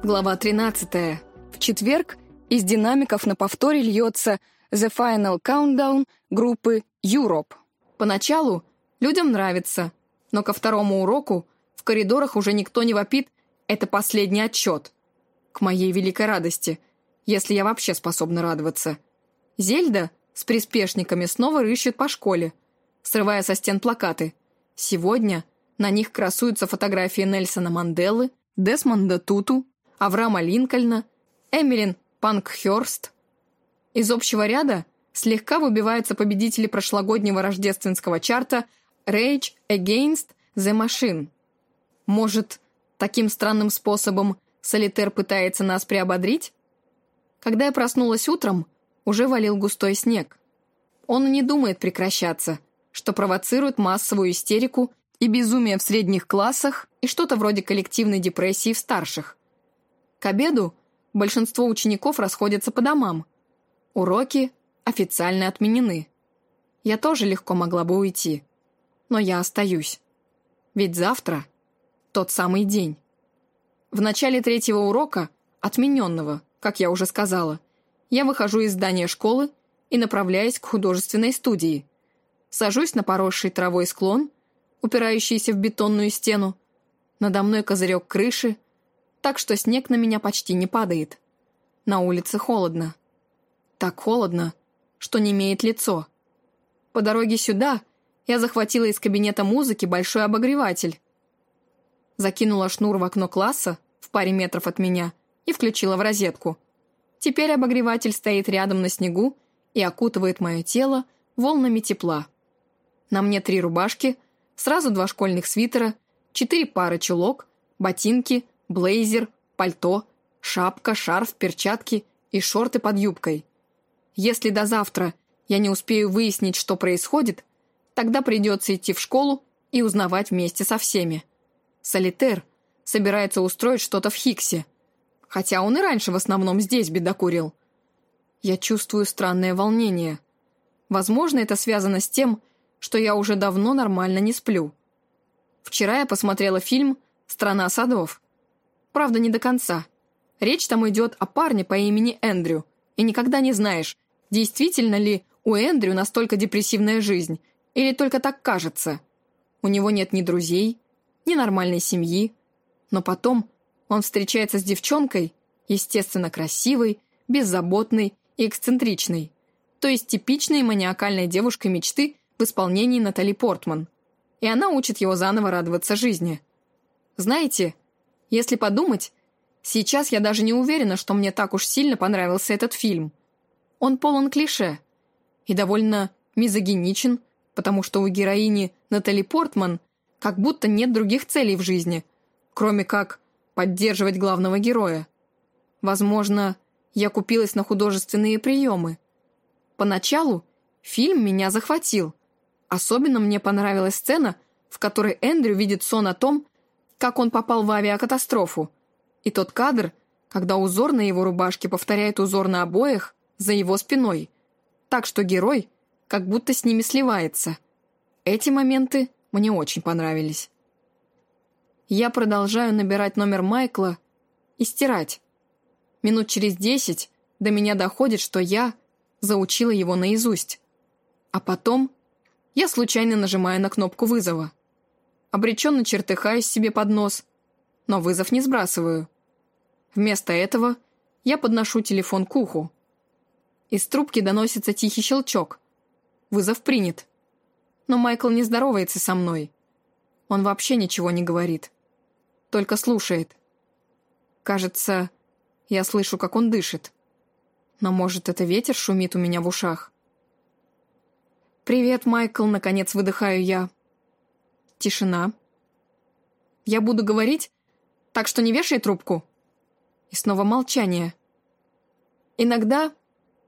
Глава 13. В четверг из динамиков на повторе льется The Final Countdown группы Europe. Поначалу людям нравится, но ко второму уроку в коридорах уже никто не вопит «это последний отчет». К моей великой радости, если я вообще способна радоваться. Зельда с приспешниками снова рыщет по школе, срывая со стен плакаты. Сегодня на них красуются фотографии Нельсона Манделы, Десмонда Туту, Авраама Линкольна, Эмилин Панкхёрст. Из общего ряда слегка выбиваются победители прошлогоднего рождественского чарта Rage Against the Machine. Может, таким странным способом Солитер пытается нас приободрить? Когда я проснулась утром, уже валил густой снег. Он не думает прекращаться, что провоцирует массовую истерику и безумие в средних классах и что-то вроде коллективной депрессии в старших. К обеду большинство учеников расходятся по домам. Уроки официально отменены. Я тоже легко могла бы уйти. Но я остаюсь. Ведь завтра тот самый день. В начале третьего урока, отмененного, как я уже сказала, я выхожу из здания школы и направляюсь к художественной студии. Сажусь на поросший травой склон, упирающийся в бетонную стену. Надо мной козырек крыши — так что снег на меня почти не падает. На улице холодно. Так холодно, что не имеет лицо. По дороге сюда я захватила из кабинета музыки большой обогреватель. Закинула шнур в окно класса в паре метров от меня и включила в розетку. Теперь обогреватель стоит рядом на снегу и окутывает мое тело волнами тепла. На мне три рубашки, сразу два школьных свитера, четыре пары чулок, ботинки — блейзер, пальто, шапка, шарф, перчатки и шорты под юбкой. Если до завтра я не успею выяснить, что происходит, тогда придется идти в школу и узнавать вместе со всеми. Солитер собирается устроить что-то в Хиксе, хотя он и раньше в основном здесь бедокурил. Я чувствую странное волнение. Возможно, это связано с тем, что я уже давно нормально не сплю. Вчера я посмотрела фильм «Страна садов», Правда, не до конца. Речь там идет о парне по имени Эндрю, и никогда не знаешь, действительно ли у Эндрю настолько депрессивная жизнь, или только так кажется. У него нет ни друзей, ни нормальной семьи, но потом он встречается с девчонкой, естественно, красивой, беззаботной и эксцентричной, то есть типичной маниакальной девушкой мечты в исполнении Натали Портман. И она учит его заново радоваться жизни. Знаете, если подумать, сейчас я даже не уверена, что мне так уж сильно понравился этот фильм. Он полон клише и довольно мизогиничен, потому что у героини Натали Портман как будто нет других целей в жизни, кроме как поддерживать главного героя. Возможно, я купилась на художественные приемы. Поначалу фильм меня захватил. Особенно мне понравилась сцена, в которой Эндрю видит сон о том, как он попал в авиакатастрофу. И тот кадр, когда узор на его рубашке повторяет узор на обоих за его спиной. Так что герой как будто с ними сливается. Эти моменты мне очень понравились. Я продолжаю набирать номер Майкла и стирать. Минут через десять до меня доходит, что я заучила его наизусть. А потом я случайно нажимаю на кнопку вызова обреченно чертыхаюсь себе под нос, но вызов не сбрасываю. Вместо этого я подношу телефон к уху. Из трубки доносится тихий щелчок. Вызов принят. Но Майкл не здоровается со мной. Он вообще ничего не говорит. Только слушает. Кажется, я слышу, как он дышит. Но, может, это ветер шумит у меня в ушах? «Привет, Майкл», — наконец выдыхаю я. Тишина. Я буду говорить, так что не вешай трубку. И снова молчание. Иногда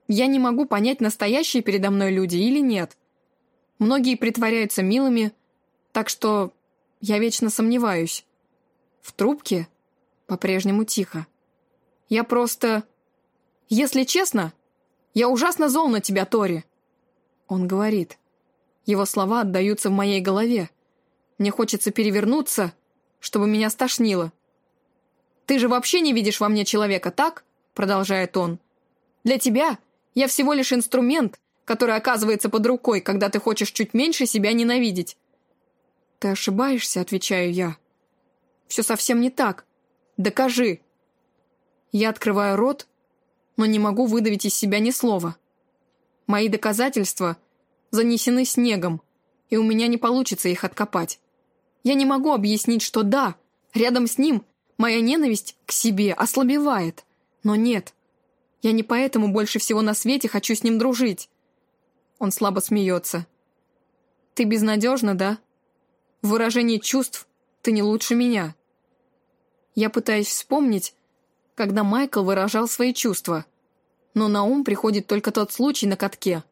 я не могу понять, настоящие передо мной люди или нет. Многие притворяются милыми, так что я вечно сомневаюсь. В трубке по-прежнему тихо. Я просто... Если честно, я ужасно зол на тебя, Тори. Он говорит. Его слова отдаются в моей голове. Мне хочется перевернуться, чтобы меня стошнило. ты же вообще не видишь во мне человека, так?» продолжает он. «Для тебя я всего лишь инструмент, который оказывается под рукой, когда ты хочешь чуть меньше себя ненавидеть». «Ты ошибаешься», — отвечаю я. «Все совсем не так. Докажи». Я открываю рот, но не могу выдавить из себя ни слова. Мои доказательства занесены снегом, и у меня не получится их откопать. Я не могу объяснить, что да, рядом с ним моя ненависть к себе ослабевает. Но нет, я не поэтому больше всего на свете хочу с ним дружить. Он слабо смеется. Ты безнадежна, да? В выражении чувств ты не лучше меня. Я пытаюсь вспомнить, когда Майкл выражал свои чувства. Но на ум приходит только тот случай на катке.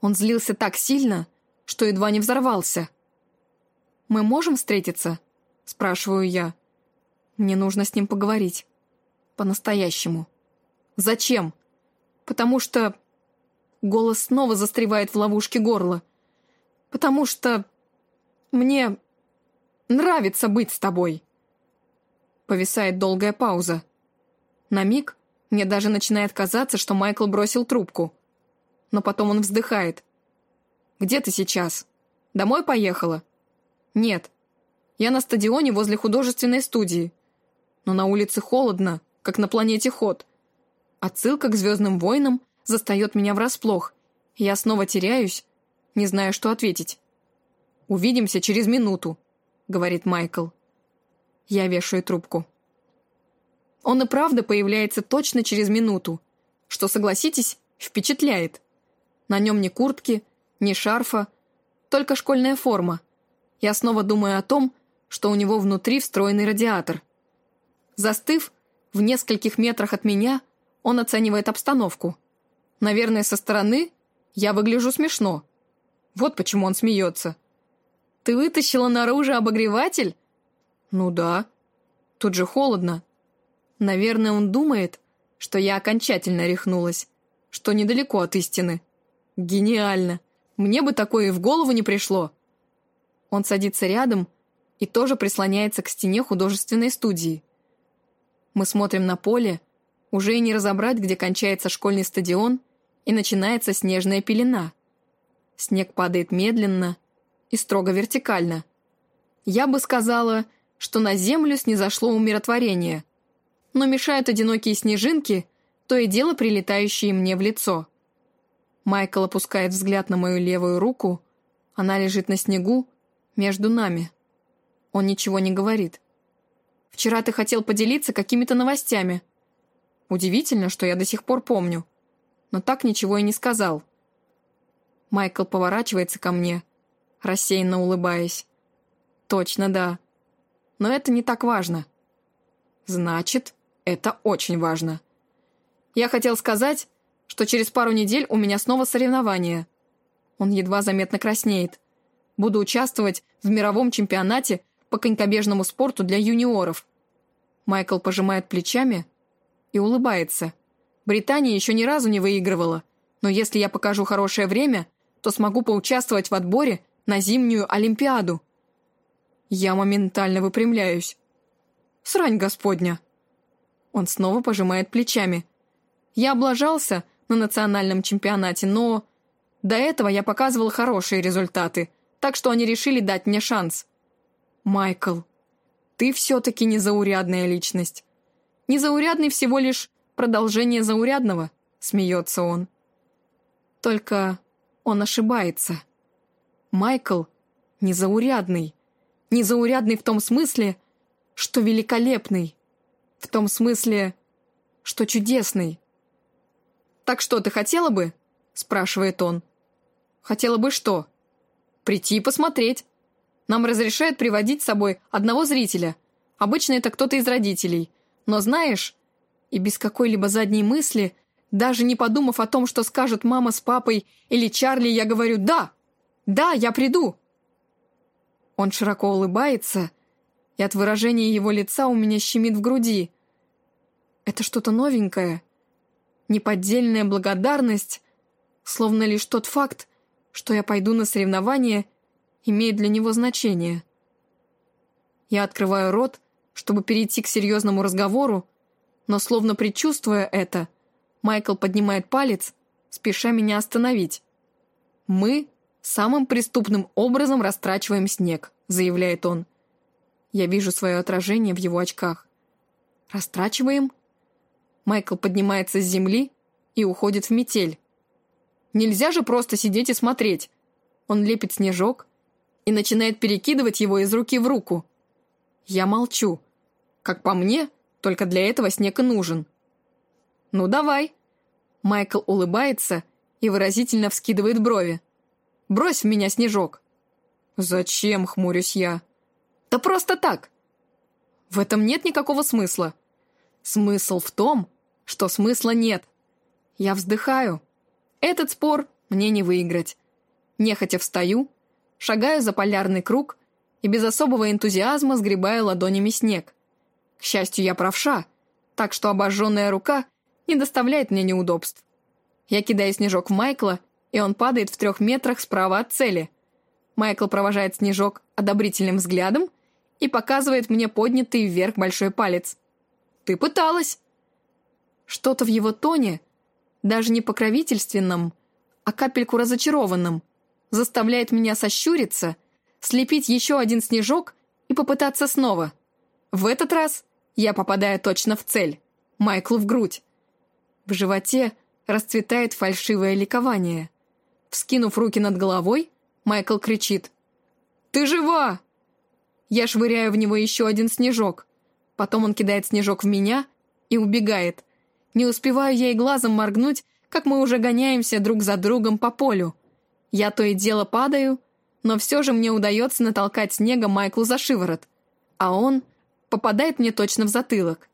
Он злился так сильно, что едва не взорвался. «Мы можем встретиться?» – спрашиваю я. Мне нужно с ним поговорить. По-настоящему. Зачем? Потому что... Голос снова застревает в ловушке горла. Потому что... Мне... Нравится быть с тобой. Повисает долгая пауза. На миг мне даже начинает казаться, что Майкл бросил трубку. Но потом он вздыхает. «Где ты сейчас? Домой поехала?» «Нет. Я на стадионе возле художественной студии. Но на улице холодно, как на планете Ход. Отсылка к «Звездным войнам» застает меня врасплох. Я снова теряюсь, не знаю, что ответить. «Увидимся через минуту», — говорит Майкл. Я вешаю трубку. Он и правда появляется точно через минуту, что, согласитесь, впечатляет. На нем ни куртки, ни шарфа, только школьная форма. Я снова думаю о том, что у него внутри встроенный радиатор. Застыв, в нескольких метрах от меня он оценивает обстановку. Наверное, со стороны я выгляжу смешно. Вот почему он смеется. «Ты вытащила наружу обогреватель?» «Ну да. Тут же холодно». Наверное, он думает, что я окончательно рехнулась, что недалеко от истины. Гениально. Мне бы такое и в голову не пришло. Он садится рядом и тоже прислоняется к стене художественной студии. Мы смотрим на поле, уже и не разобрать, где кончается школьный стадион и начинается снежная пелена. Снег падает медленно и строго вертикально. Я бы сказала, что на землю снизошло умиротворение, но мешают одинокие снежинки, то и дело прилетающие мне в лицо. Майкл опускает взгляд на мою левую руку, она лежит на снегу между нами. Он ничего не говорит. Вчера ты хотел поделиться какими-то новостями. Удивительно, что я до сих пор помню. Но так ничего и не сказал. Майкл поворачивается ко мне, рассеянно улыбаясь. Точно, да. Но это не так важно. Значит, это очень важно. Я хотел сказать, что через пару недель у меня снова соревнования. Он едва заметно краснеет. Буду участвовать в мировом чемпионате по конькобежному спорту для юниоров. Майкл пожимает плечами и улыбается. Британия еще ни разу не выигрывала, но если я покажу хорошее время, то смогу поучаствовать в отборе на зимнюю Олимпиаду. Я моментально выпрямляюсь. Срань господня. Он снова пожимает плечами. Я облажался на национальном чемпионате, но... До этого я показывал хорошие результаты, так что они решили дать мне шанс. Майкл, ты все-таки незаурядная личность. Незаурядный всего лишь продолжение заурядного, смеется он. Только он ошибается. Майкл незаурядный. Незаурядный в том смысле, что великолепный. В том смысле, что чудесный. «Так что, ты хотела бы?» – спрашивает он. «Хотела бы что?» «Прийти и посмотреть. Нам разрешают приводить с собой одного зрителя. Обычно это кто-то из родителей. Но знаешь, и без какой-либо задней мысли, даже не подумав о том, что скажут мама с папой или Чарли, я говорю «Да! Да, я приду!» Он широко улыбается, и от выражения его лица у меня щемит в груди. Это что-то новенькое, неподдельная благодарность, словно лишь тот факт, что я пойду на соревнования, имеет для него значение. Я открываю рот, чтобы перейти к серьезному разговору, но словно предчувствуя это, Майкл поднимает палец, спеша меня остановить. «Мы самым преступным образом растрачиваем снег», — заявляет он. Я вижу свое отражение в его очках. «Растрачиваем?» Майкл поднимается с земли и уходит в метель. Нельзя же просто сидеть и смотреть. Он лепит снежок и начинает перекидывать его из руки в руку. Я молчу. Как по мне, только для этого снег и нужен. «Ну, давай!» Майкл улыбается и выразительно вскидывает брови. «Брось в меня снежок!» «Зачем?» — хмурюсь я. «Да просто так!» В этом нет никакого смысла. Смысл в том, что смысла нет. Я вздыхаю. Этот спор мне не выиграть. Нехотя встаю, шагаю за полярный круг и без особого энтузиазма сгребаю ладонями снег. К счастью, я правша, так что обожженная рука не доставляет мне неудобств. Я кидаю снежок в Майкла, и он падает в трех метрах справа от цели. Майкл провожает снежок одобрительным взглядом и показывает мне поднятый вверх большой палец. «Ты пыталась!» Что-то в его тоне, даже не покровительственном, а капельку разочарованном, заставляет меня сощуриться, слепить еще один снежок и попытаться снова. В этот раз я попадаю точно в цель, Майклу в грудь. В животе расцветает фальшивое ликование. Вскинув руки над головой, Майкл кричит «Ты жива!» Я швыряю в него еще один снежок. Потом он кидает снежок в меня и убегает. Не успеваю я и глазом моргнуть, как мы уже гоняемся друг за другом по полю. Я то и дело падаю, но все же мне удается натолкать снега Майклу за шиворот. А он попадает мне точно в затылок.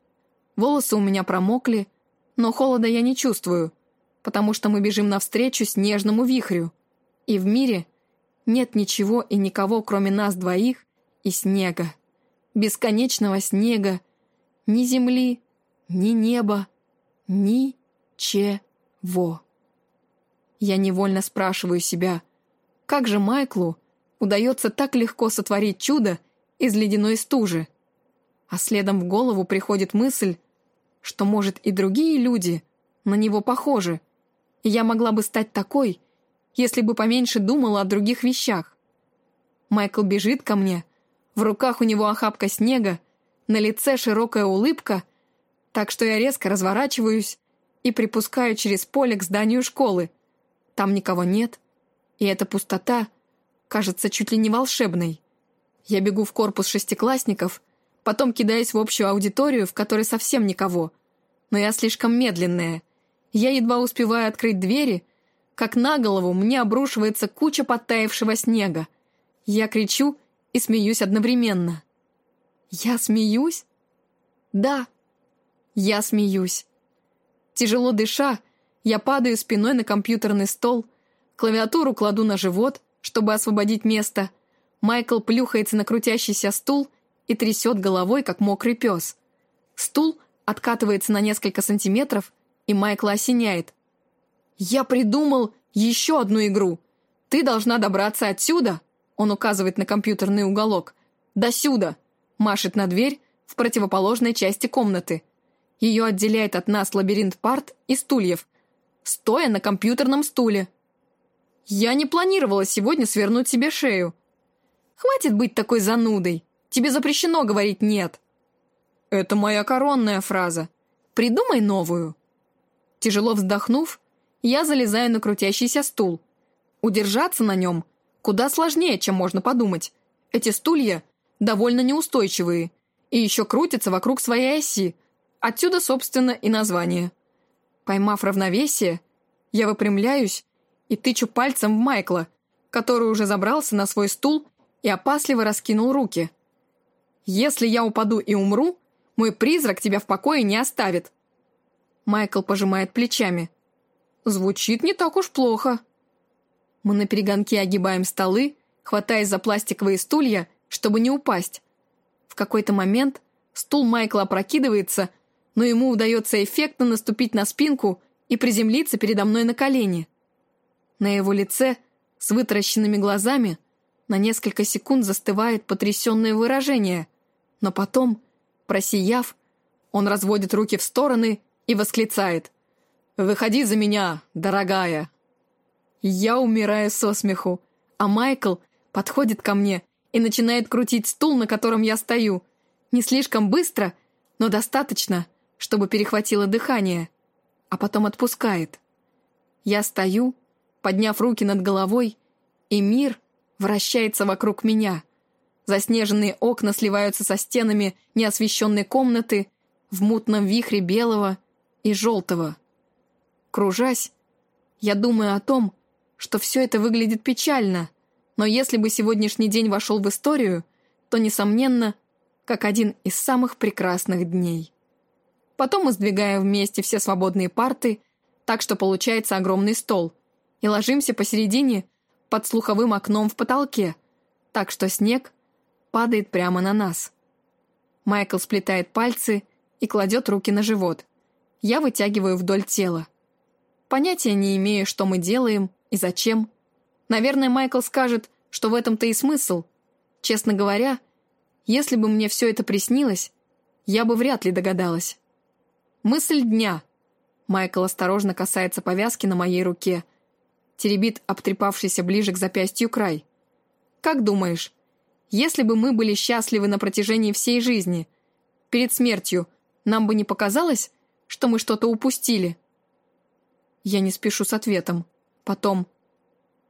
Волосы у меня промокли, но холода я не чувствую, потому что мы бежим навстречу снежному вихрю. И в мире нет ничего и никого, кроме нас двоих и снега. Бесконечного снега, ни земли, ни неба, ни чего. Я невольно спрашиваю себя, как же Майклу удается так легко сотворить чудо из ледяной стужи? а следом в голову приходит мысль, что, может, и другие люди на него похожи, и я могла бы стать такой, если бы поменьше думала о других вещах. Майкл бежит ко мне, в руках у него охапка снега, на лице широкая улыбка, так что я резко разворачиваюсь и припускаю через поле к зданию школы. Там никого нет, и эта пустота кажется чуть ли не волшебной. Я бегу в корпус шестиклассников — потом кидаясь в общую аудиторию, в которой совсем никого. Но я слишком медленная. Я едва успеваю открыть двери, как на голову мне обрушивается куча подтаявшего снега. Я кричу и смеюсь одновременно. Я смеюсь? Да, я смеюсь. Тяжело дыша, я падаю спиной на компьютерный стол, клавиатуру кладу на живот, чтобы освободить место. Майкл плюхается на крутящийся стул и трясет головой, как мокрый пес. Стул откатывается на несколько сантиметров, и Майкла осеняет. «Я придумал еще одну игру. Ты должна добраться отсюда», он указывает на компьютерный уголок, «до сюда», машет на дверь в противоположной части комнаты. Ее отделяет от нас лабиринт парт и стульев, стоя на компьютерном стуле. Я не планировала сегодня свернуть себе шею. Хватит быть такой занудой. Тебе запрещено говорить «нет». Это моя коронная фраза. Придумай новую. Тяжело вздохнув, я залезаю на крутящийся стул. Удержаться на нем куда сложнее, чем можно подумать. Эти стулья довольно неустойчивые и еще крутятся вокруг своей оси. Отсюда, собственно, и название. Поймав равновесие, я выпрямляюсь и тычу пальцем в Майкла, который уже забрался на свой стул и опасливо раскинул руки. Если я упаду и умру, мой призрак тебя в покое не оставит». Майкл пожимает плечами. «Звучит не так уж плохо». Мы на перегонке огибаем столы, хватаясь за пластиковые стулья, чтобы не упасть. В какой-то момент стул Майкла опрокидывается, но ему удается эффектно наступить на спинку и приземлиться передо мной на колени. На его лице, с вытаращенными глазами, на несколько секунд застывает потрясенное выражение – но потом Просияв, он разводит руки в стороны и восклицает. «Выходи за меня, дорогая!» Я умираю со смеху, а Майкл подходит ко мне и начинает крутить стул, на котором я стою. Не слишком быстро, но достаточно, чтобы перехватило дыхание, а потом отпускает. Я стою, подняв руки над головой, и мир вращается вокруг меня. Заснеженные окна сливаются со стенами неосвещенной комнаты в мутном вихре белого и желтого. Кружась, я думаю о том, что все это выглядит печально, но если бы сегодняшний день вошел в историю, то, несомненно, как один из самых прекрасных дней. Потом мы сдвигаем вместе все свободные парты, так что получается огромный стол, и ложимся посередине под слуховым окном в потолке, так что снег падает прямо на нас. Майкл сплетает пальцы и кладет руки на живот. Я вытягиваю вдоль тела. Понятия не имею, что мы делаем и зачем. Наверное, Майкл скажет, что в этом-то и смысл. Честно говоря, если бы мне все это приснилось, я бы вряд ли догадалась. Мысль дня. Майкл осторожно касается повязки на моей руке. Теребит обтрепавшийся ближе к запястью край. Как думаешь, если бы мы были счастливы на протяжении всей жизни, перед смертью нам бы не показалось, что мы что-то упустили? Я не спешу с ответом. Потом.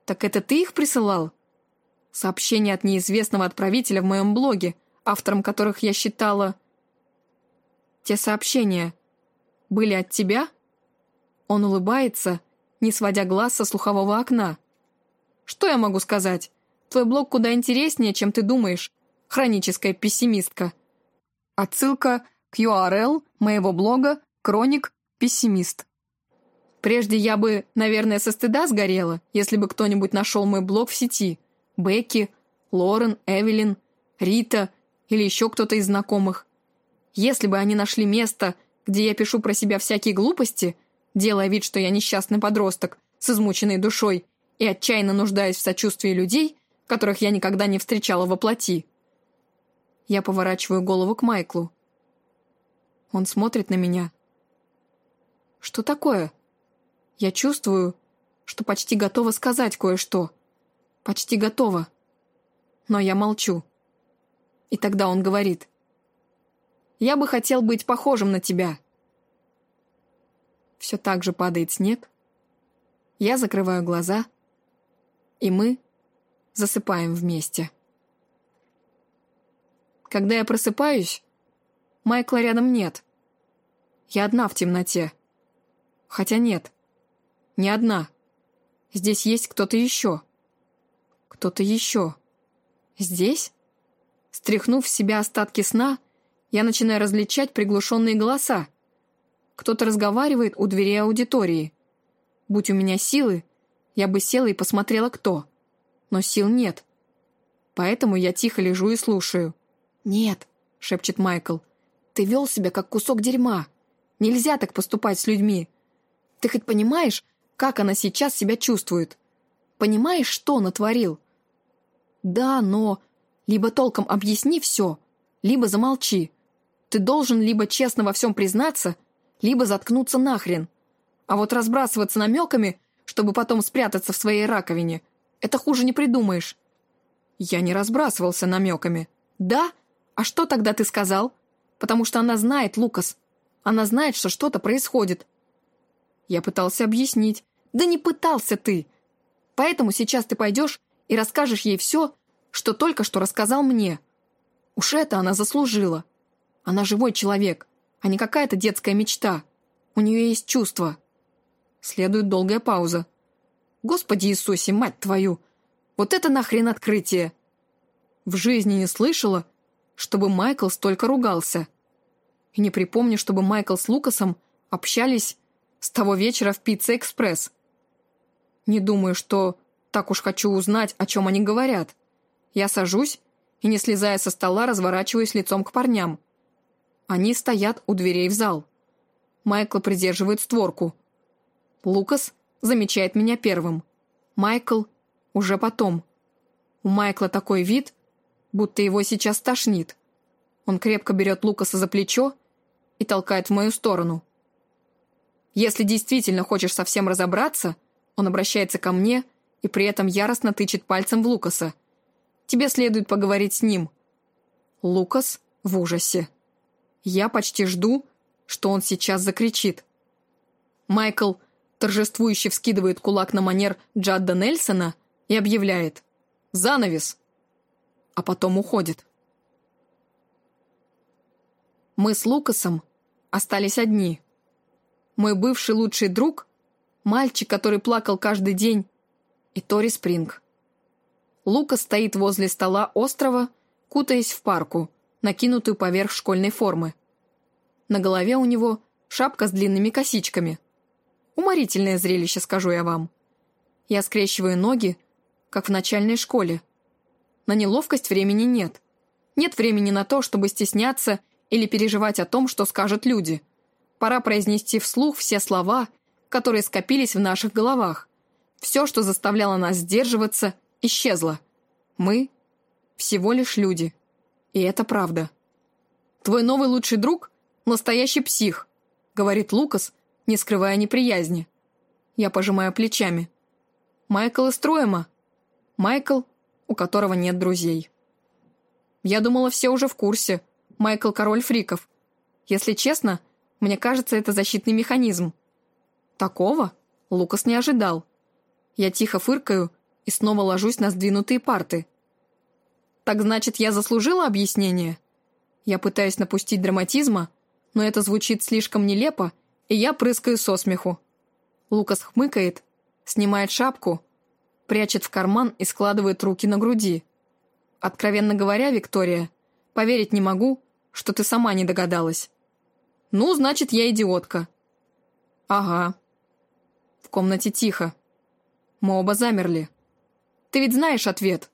«Так это ты их присылал?» Сообщение от неизвестного отправителя в моем блоге, автором которых я считала... Те сообщения были от тебя? Он улыбается, не сводя глаз со слухового окна. Что я могу сказать? Твой блог куда интереснее, чем ты думаешь, хроническая пессимистка. Отсылка к URL моего блога «Кроник Пессимист». Прежде я бы, наверное, со стыда сгорела, если бы кто-нибудь нашел мой блог в сети. Бекки, Лорен, Эвелин, Рита или еще кто-то из знакомых. Если бы они нашли место, где я пишу про себя всякие глупости, делая вид, что я несчастный подросток с измученной душой и отчаянно нуждаюсь в сочувствии людей, которых я никогда не встречала во плоти. Я поворачиваю голову к Майклу. Он смотрит на меня. «Что такое?» Я чувствую, что почти готова сказать кое-что. Почти готова. Но я молчу. И тогда он говорит. «Я бы хотел быть похожим на тебя». Все так же падает снег. Я закрываю глаза. И мы засыпаем вместе. Когда я просыпаюсь, Майкла рядом нет. Я одна в темноте. Хотя нет, не одна. Здесь есть кто-то еще. Кто-то еще. Здесь? Стряхнув в себя остатки сна, я начинаю различать приглушенные голоса. Кто-то разговаривает у дверей аудитории. Будь у меня силы, я бы села и посмотрела, кто но сил нет. Поэтому я тихо лежу и слушаю. «Нет», — шепчет Майкл, — «ты вел себя как кусок дерьма. Нельзя так поступать с людьми. Ты хоть понимаешь, как она сейчас себя чувствует? Понимаешь, что натворил?» «Да, но...» Либо толком объясни все, либо замолчи. Ты должен либо честно во всем признаться, либо заткнуться нахрен. А вот разбрасываться намеками, чтобы потом спрятаться в своей раковине — это хуже не придумаешь». Я не разбрасывался намеками. «Да? А что тогда ты сказал?» «Потому что она знает, Лукас. Она знает, что что-то происходит». Я пытался объяснить. «Да не пытался ты. Поэтому сейчас ты пойдешь и расскажешь ей все, что только что рассказал мне. Уж это она заслужила. Она живой человек, а не какая-то детская мечта. У нее есть чувства». Следует долгая пауза. Господи Иисусе, мать твою! Вот это нахрен открытие! В жизни не слышала, чтобы Майкл столько ругался. И не припомню, чтобы Майкл с Лукасом общались с того вечера в Пицца Экспресс. Не думаю, что так уж хочу узнать, о чем они говорят. Я сажусь и, не слезая со стола, разворачиваюсь лицом к парням. Они стоят у дверей в зал. Майкл придерживает створку. Лукас замечает меня первым. Майкл уже потом. У Майкла такой вид, будто его сейчас тошнит. Он крепко берет Лукаса за плечо и толкает в мою сторону. Если действительно хочешь совсем разобраться, он обращается ко мне и при этом яростно тычет пальцем в Лукаса. Тебе следует поговорить с ним. Лукас в ужасе. Я почти жду, что он сейчас закричит. Майкл торжествующе вскидывает кулак на манер Джадда Нельсона и объявляет «Занавес!», а потом уходит. Мы с Лукасом остались одни. Мой бывший лучший друг, мальчик, который плакал каждый день, и Тори Спринг. Лукас стоит возле стола острова, кутаясь в парку, накинутую поверх школьной формы. На голове у него шапка с длинными косичками. Уморительное зрелище, скажу я вам. Я скрещиваю ноги, как в начальной школе. На неловкость времени нет. Нет времени на то, чтобы стесняться или переживать о том, что скажут люди. Пора произнести вслух все слова, которые скопились в наших головах. Все, что заставляло нас сдерживаться, исчезло. Мы всего лишь люди. И это правда. «Твой новый лучший друг — настоящий псих», — говорит Лукас, не скрывая неприязни. Я пожимаю плечами. «Майкл из Троема. Майкл, у которого нет друзей». Я думала, все уже в курсе, Майкл король фриков. Если честно, мне кажется, это защитный механизм. Такого Лукас не ожидал. Я тихо фыркаю и снова ложусь на сдвинутые парты. Так значит, я заслужила объяснение? Я пытаюсь напустить драматизма, но это звучит слишком нелепо, и я прыскаю со смеху. Лукас хмыкает, снимает шапку, прячет в карман и складывает руки на груди. Откровенно говоря, Виктория, поверить не могу, что ты сама не догадалась. Ну, значит, я идиотка. Ага. В комнате тихо. Мы оба замерли. Ты ведь знаешь ответ,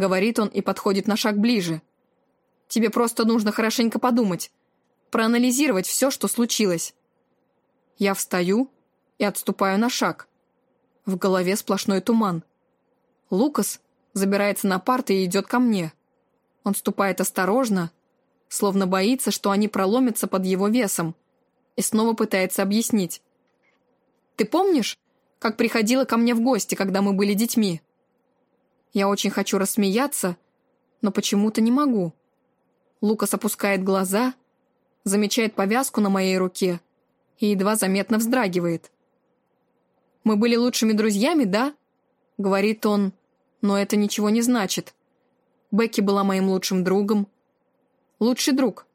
говорит он и подходит на шаг ближе. Тебе просто нужно хорошенько подумать, проанализировать все, что случилось. Я встаю и отступаю на шаг. В голове сплошной туман. Лукас забирается на парты и идет ко мне. Он ступает осторожно, словно боится, что они проломятся под его весом, и снова пытается объяснить. «Ты помнишь, как приходила ко мне в гости, когда мы были детьми?» Я очень хочу рассмеяться, но почему-то не могу. Лукас опускает глаза, замечает повязку на моей руке и едва заметно вздрагивает. «Мы были лучшими друзьями, да?» — говорит он, но это ничего не значит. Бекки была моим лучшим другом, Лучший друг.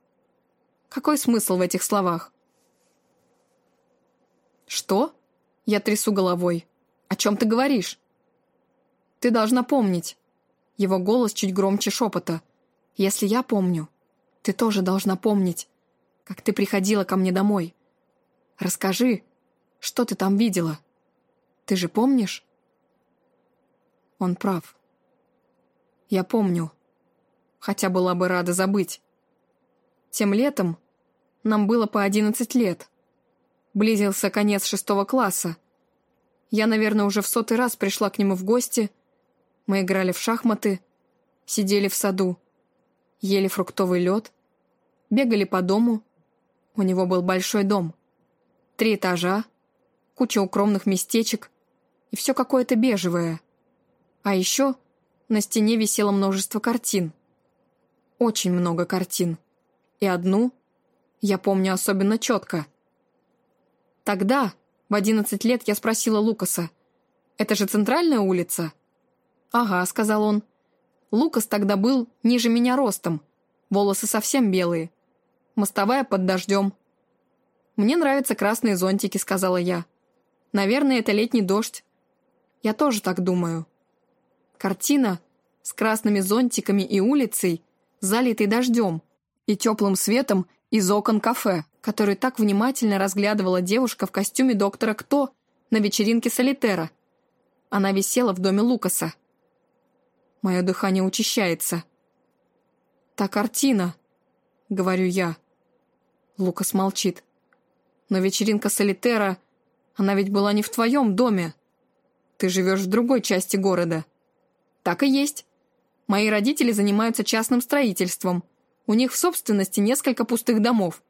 Какой смысл в этих словах? Что? Я трясу головой. О чем ты говоришь? Ты должна помнить. Его голос чуть громче шепота. Если я помню, ты тоже должна помнить, как ты приходила ко мне домой. Расскажи, что ты там видела? Ты же помнишь? Он прав. Я помню, хотя была бы рада забыть. Тем летом нам было по одиннадцать лет. Близился конец шестого класса. Я, наверное, уже в сотый раз пришла к нему в гости. Мы играли в шахматы, сидели в саду, ели фруктовый лед, бегали по дому. У него был большой дом. Три этажа, куча укромных местечек и все какое-то бежевое. А еще на стене висело множество картин. Очень много картин и одну я помню особенно четко. Тогда, в одиннадцать лет, я спросила Лукаса, «Это же центральная улица?» «Ага», — сказал он. Лукас тогда был ниже меня ростом, волосы совсем белые, мостовая под дождем. «Мне нравятся красные зонтики», — сказала я. «Наверное, это летний дождь». Я тоже так думаю. Картина с красными зонтиками и улицей, залитой дождем — и теплым светом из окон кафе, который так внимательно разглядывала девушка в костюме доктора Кто на вечеринке Солитера. Она висела в доме Лукаса. Мое дыхание учащается. «Та картина», — говорю я. Лукас молчит. «Но вечеринка Солитера, она ведь была не в твоем доме. Ты живешь в другой части города». «Так и есть. Мои родители занимаются частным строительством», — У них в собственности несколько пустых домов.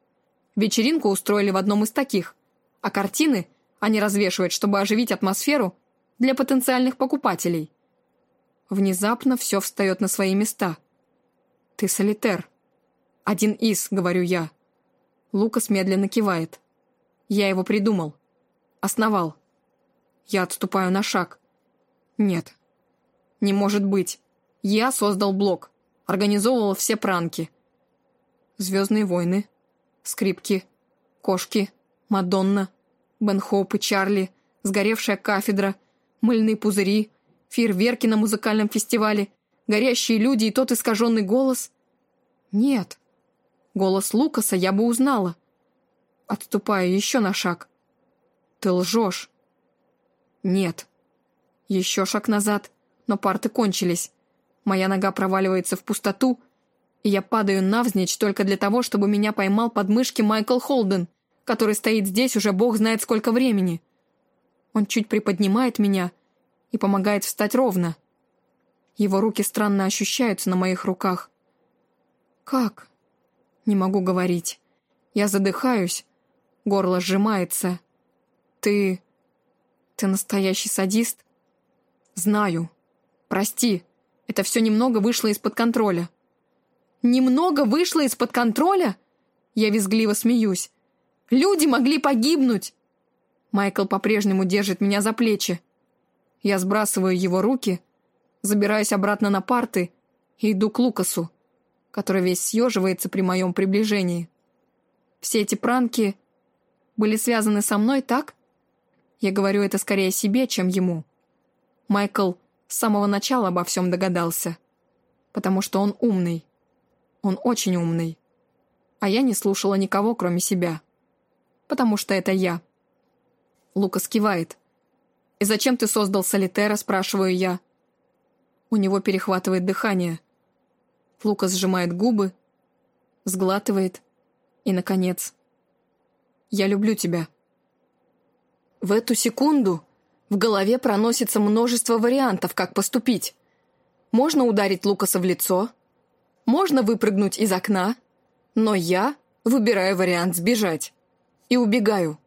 Вечеринку устроили в одном из таких, а картины они развешивают, чтобы оживить атмосферу для потенциальных покупателей. Внезапно все встает на свои места. «Ты солитер». «Один из», — говорю я. Лукас медленно кивает. «Я его придумал. Основал». Я отступаю на шаг. «Нет. Не может быть. Я создал блок. Организовывал все пранки. Звездные войны. Скрипки. Кошки. Мадонна. Бен Хоуп и Чарли. Сгоревшая кафедра. Мыльные пузыри. Фейерверки на музыкальном фестивале. Горящие люди и тот искаженный голос. Нет. Голос Лукаса я бы узнала. Отступаю еще на шаг. Ты лжешь. Нет. Еще шаг назад, но парты кончились. Моя нога проваливается в пустоту, и я падаю навзничь только для того, чтобы меня поймал под мышки Майкл Холден, который стоит здесь уже бог знает сколько времени. Он чуть приподнимает меня и помогает встать ровно. Его руки странно ощущаются на моих руках. «Как?» Не могу говорить. Я задыхаюсь. Горло сжимается. «Ты... ты настоящий садист?» «Знаю. Прости. Это все немного вышло из-под контроля». «Немного вышло из-под контроля?» Я визгливо смеюсь. «Люди могли погибнуть!» Майкл по-прежнему держит меня за плечи. Я сбрасываю его руки, забираюсь обратно на парты и иду к Лукасу, который весь съеживается при моем приближении. Все эти пранки были связаны со мной, так? Я говорю это скорее себе, чем ему. Майкл с самого начала обо всем догадался, потому что он умный. Он очень умный. А я не слушала никого, кроме себя. Потому что это я. Лукас кивает. «И зачем ты создал Солитера?» – спрашиваю я. У него перехватывает дыхание. Лукас сжимает губы, сглатывает и, наконец, «Я люблю тебя». В эту секунду в голове проносится множество вариантов, как поступить. Можно ударить Лукаса в лицо – можно выпрыгнуть из окна, но я выбираю вариант сбежать. И убегаю.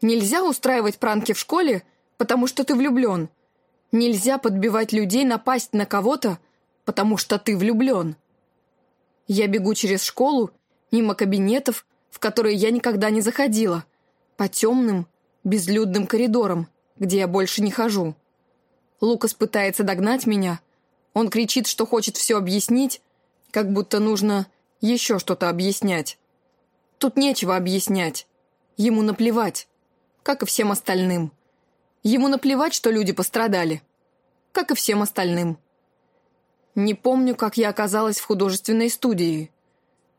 Нельзя устраивать пранки в школе, потому что ты влюблен. Нельзя подбивать людей напасть на кого-то, потому что ты влюблен. Я бегу через школу, мимо кабинетов, в которые я никогда не заходила, по темным, безлюдным коридорам, где я больше не хожу. Лукас пытается догнать меня — он кричит, что хочет все объяснить, как будто нужно еще что-то объяснять. Тут нечего объяснять. Ему наплевать, как и всем остальным. Ему наплевать, что люди пострадали, как и всем остальным. Не помню, как я оказалась в художественной студии.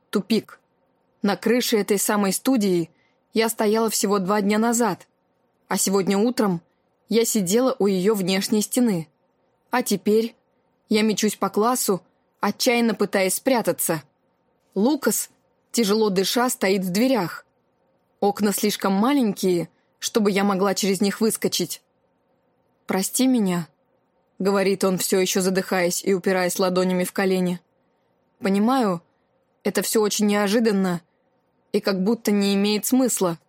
Тупик. На крыше этой самой студии я стояла всего два дня назад, а сегодня утром я сидела у ее внешней стены. А теперь я мечусь по классу, отчаянно пытаясь спрятаться. Лукас, тяжело дыша, стоит в дверях. Окна слишком маленькие, чтобы я могла через них выскочить. «Прости меня», — говорит он, все еще задыхаясь и упираясь ладонями в колени. «Понимаю, это все очень неожиданно и как будто не имеет смысла».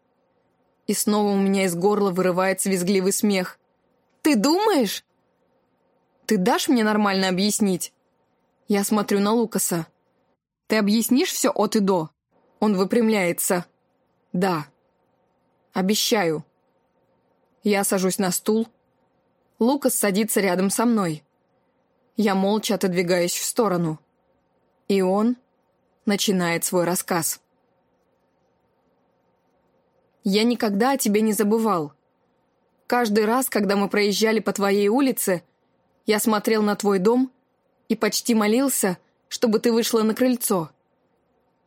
И снова у меня из горла вырывается визгливый смех. «Ты думаешь?» Ты дашь мне нормально объяснить?» Я смотрю на Лукаса. «Ты объяснишь все от и до?» Он выпрямляется. «Да». «Обещаю». Я сажусь на стул. Лукас садится рядом со мной. Я молча отодвигаюсь в сторону. И он начинает свой рассказ. «Я никогда о тебе не забывал. Каждый раз, когда мы проезжали по твоей улице, я смотрел на твой дом и почти молился, чтобы ты вышла на крыльцо.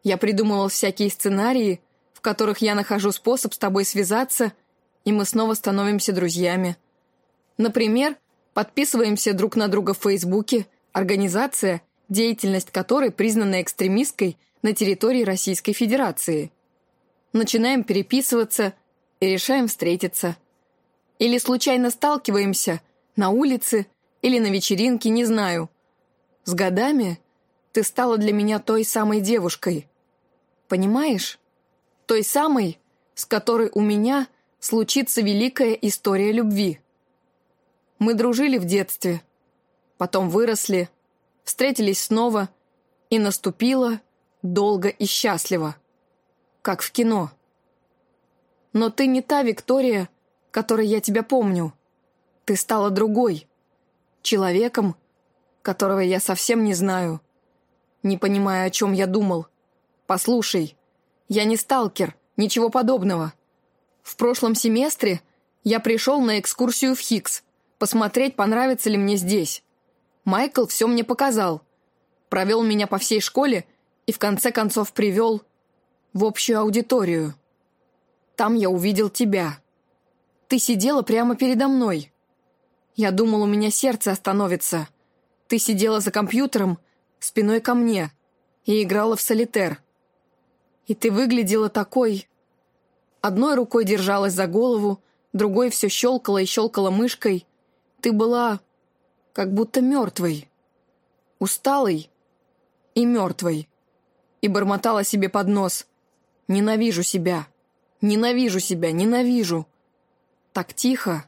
Я придумывал всякие сценарии, в которых я нахожу способ с тобой связаться, и мы снова становимся друзьями. Например, подписываемся друг на друга в Фейсбуке, организация, деятельность которой признана экстремистской на территории Российской Федерации. Начинаем переписываться и решаем встретиться. Или случайно сталкиваемся на улице или на вечеринке, не знаю. С годами ты стала для меня той самой девушкой. Понимаешь? Той самой, с которой у меня случится великая история любви. Мы дружили в детстве, потом выросли, встретились снова, и наступило долго и счастливо, как в кино. Но ты не та Виктория, которой я тебя помню. Ты стала другой, человеком, которого я совсем не знаю, не понимая, о чем я думал. Послушай, я не сталкер, ничего подобного. В прошлом семестре я пришел на экскурсию в Хикс, посмотреть, понравится ли мне здесь. Майкл все мне показал. Провел меня по всей школе и в конце концов привел в общую аудиторию. Там я увидел тебя. Ты сидела прямо передо мной. Я думал, у меня сердце остановится. Ты сидела за компьютером, спиной ко мне, и играла в солитер. И ты выглядела такой... Одной рукой держалась за голову, другой все щелкала и щелкала мышкой. Ты была как будто мертвой. Усталой и мертвой. И бормотала себе под нос. «Ненавижу себя! Ненавижу себя! Ненавижу!» Так тихо,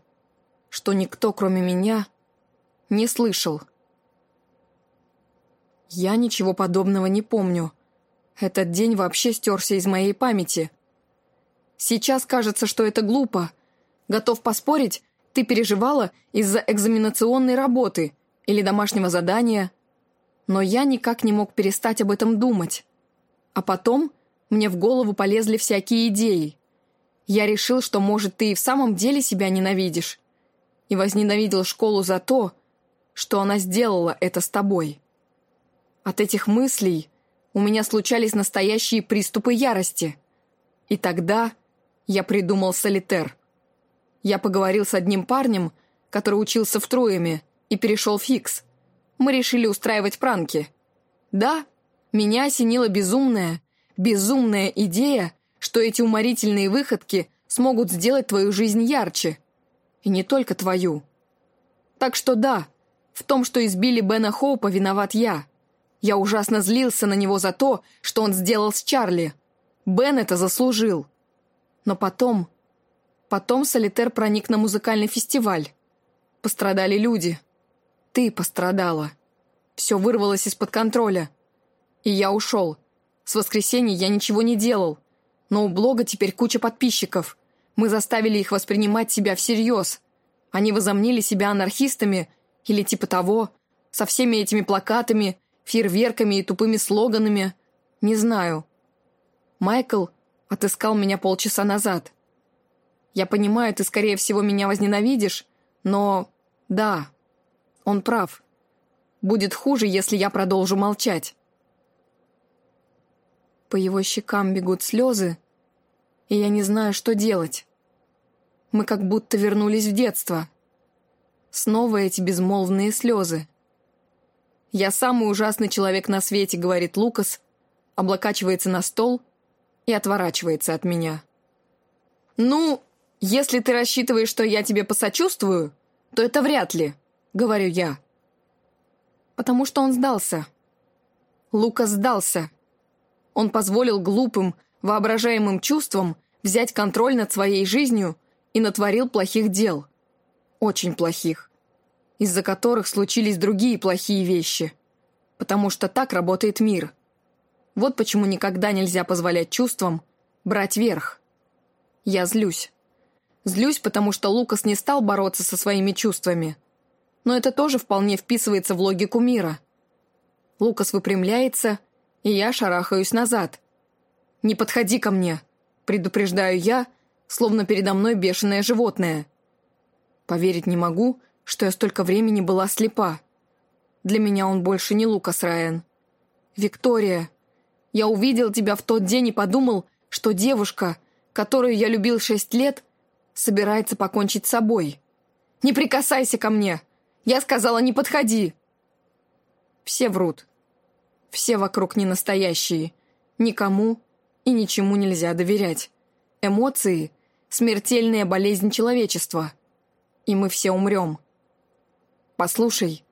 что никто, кроме меня, не слышал. Я ничего подобного не помню. Этот день вообще стерся из моей памяти. Сейчас кажется, что это глупо. Готов поспорить, ты переживала из-за экзаменационной работы или домашнего задания. Но я никак не мог перестать об этом думать. А потом мне в голову полезли всякие идеи. Я решил, что, может, ты и в самом деле себя ненавидишь. И возненавидел школу за то, что она сделала это с тобой. От этих мыслей у меня случались настоящие приступы ярости. И тогда я придумал солитер. Я поговорил с одним парнем, который учился в Троеме, и перешел в Хикс. Мы решили устраивать пранки. Да, меня осенила безумная, безумная идея, что эти уморительные выходки смогут сделать твою жизнь ярче. И не только твою. Так что да, в том, что избили Бена Хоупа, виноват я. Я ужасно злился на него за то, что он сделал с Чарли. Бен это заслужил. Но потом... Потом Солитер проник на музыкальный фестиваль. Пострадали люди. Ты пострадала. Все вырвалось из-под контроля. И я ушел. С воскресенья я ничего не делал. Но у блога теперь куча подписчиков. Мы заставили их воспринимать себя всерьез. Они возомнили себя анархистами или типа того, со всеми этими плакатами, фейерверками и тупыми слоганами. Не знаю. Майкл отыскал меня полчаса назад. Я понимаю, ты, скорее всего, меня возненавидишь, но... Да, он прав. Будет хуже, если я продолжу молчать. По его щекам бегут слезы, и я не знаю, что делать. Мы как будто вернулись в детство. Снова эти безмолвные слезы. «Я самый ужасный человек на свете», — говорит Лукас, облокачивается на стол и отворачивается от меня. «Ну, если ты рассчитываешь, что я тебе посочувствую, то это вряд ли», — говорю я. Потому что он сдался. Лукас сдался. Он позволил глупым, воображаемым чувствам взять контроль над своей жизнью и натворил плохих дел. Очень плохих из-за которых случились другие плохие вещи. Потому что так работает мир. Вот почему никогда нельзя позволять чувствам брать верх. Я злюсь. Злюсь, потому что Лукас не стал бороться со своими чувствами. Но это тоже вполне вписывается в логику мира. Лукас выпрямляется, и я шарахаюсь назад. «Не подходи ко мне», — предупреждаю я, словно передо мной бешеное животное. Поверить не могу, что я столько времени была слепа. Для меня он больше не Лукас Райан. «Виктория, я увидел тебя в тот день и подумал, что девушка, которую я любил шесть лет, собирается покончить с собой. Не прикасайся ко мне! Я сказала, не подходи!» Все врут. Все вокруг не настоящие. Никому и ничему нельзя доверять. Эмоции — смертельная болезнь человечества. И мы все умрем. «Послушай,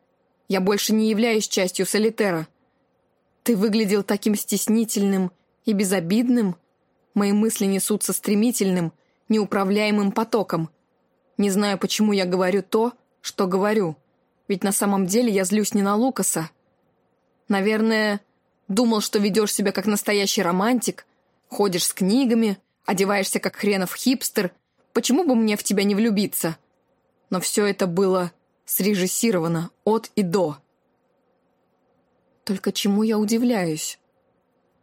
я больше не являюсь частью Солитера. Ты выглядел таким стеснительным и безобидным. Мои мысли несутся стремительным, неуправляемым потоком. Не знаю, почему я говорю то, что говорю. Ведь на самом деле я злюсь не на Лукаса. Наверное, думал, что ведешь себя как настоящий романтик, ходишь с книгами, одеваешься как хренов хипстер. Почему бы мне в тебя не влюбиться? Но все это было срежиссировано от и до. Только чему я удивляюсь?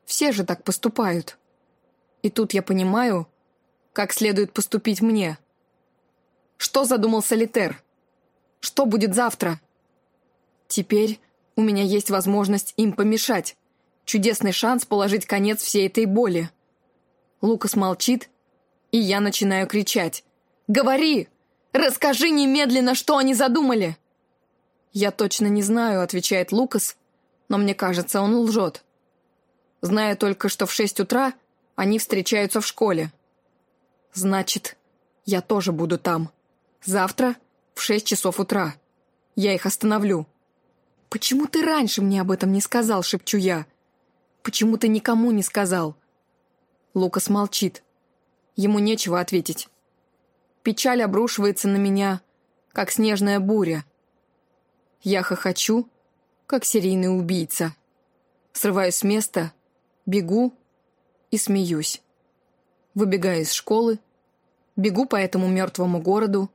Все же так поступают. И тут я понимаю, как следует поступить мне. Что задумал Солитер? Что будет завтра? Теперь у меня есть возможность им помешать. Чудесный шанс положить конец всей этой боли. Лукас молчит, и я начинаю кричать. «Говори! Расскажи немедленно, что они задумали!» «Я точно не знаю», — отвечает Лукас, но мне кажется, он лжет. Знаю только, что в шесть утра они встречаются в школе. Значит, я тоже буду там. Завтра в шесть часов утра. Я их остановлю. «Почему ты раньше мне об этом не сказал?» — шепчу я. «Почему ты никому не сказал?» Лукас молчит. Ему нечего ответить. Печаль обрушивается на меня, как снежная буря. Я хохочу, как серийный убийца. Срываюсь с места, бегу и смеюсь. Выбегаю из школы, бегу по этому мертвому городу,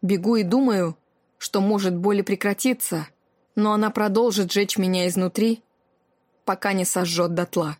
бегу и думаю, что может боль прекратиться, но она продолжит жечь меня изнутри, пока не сожжет дотла.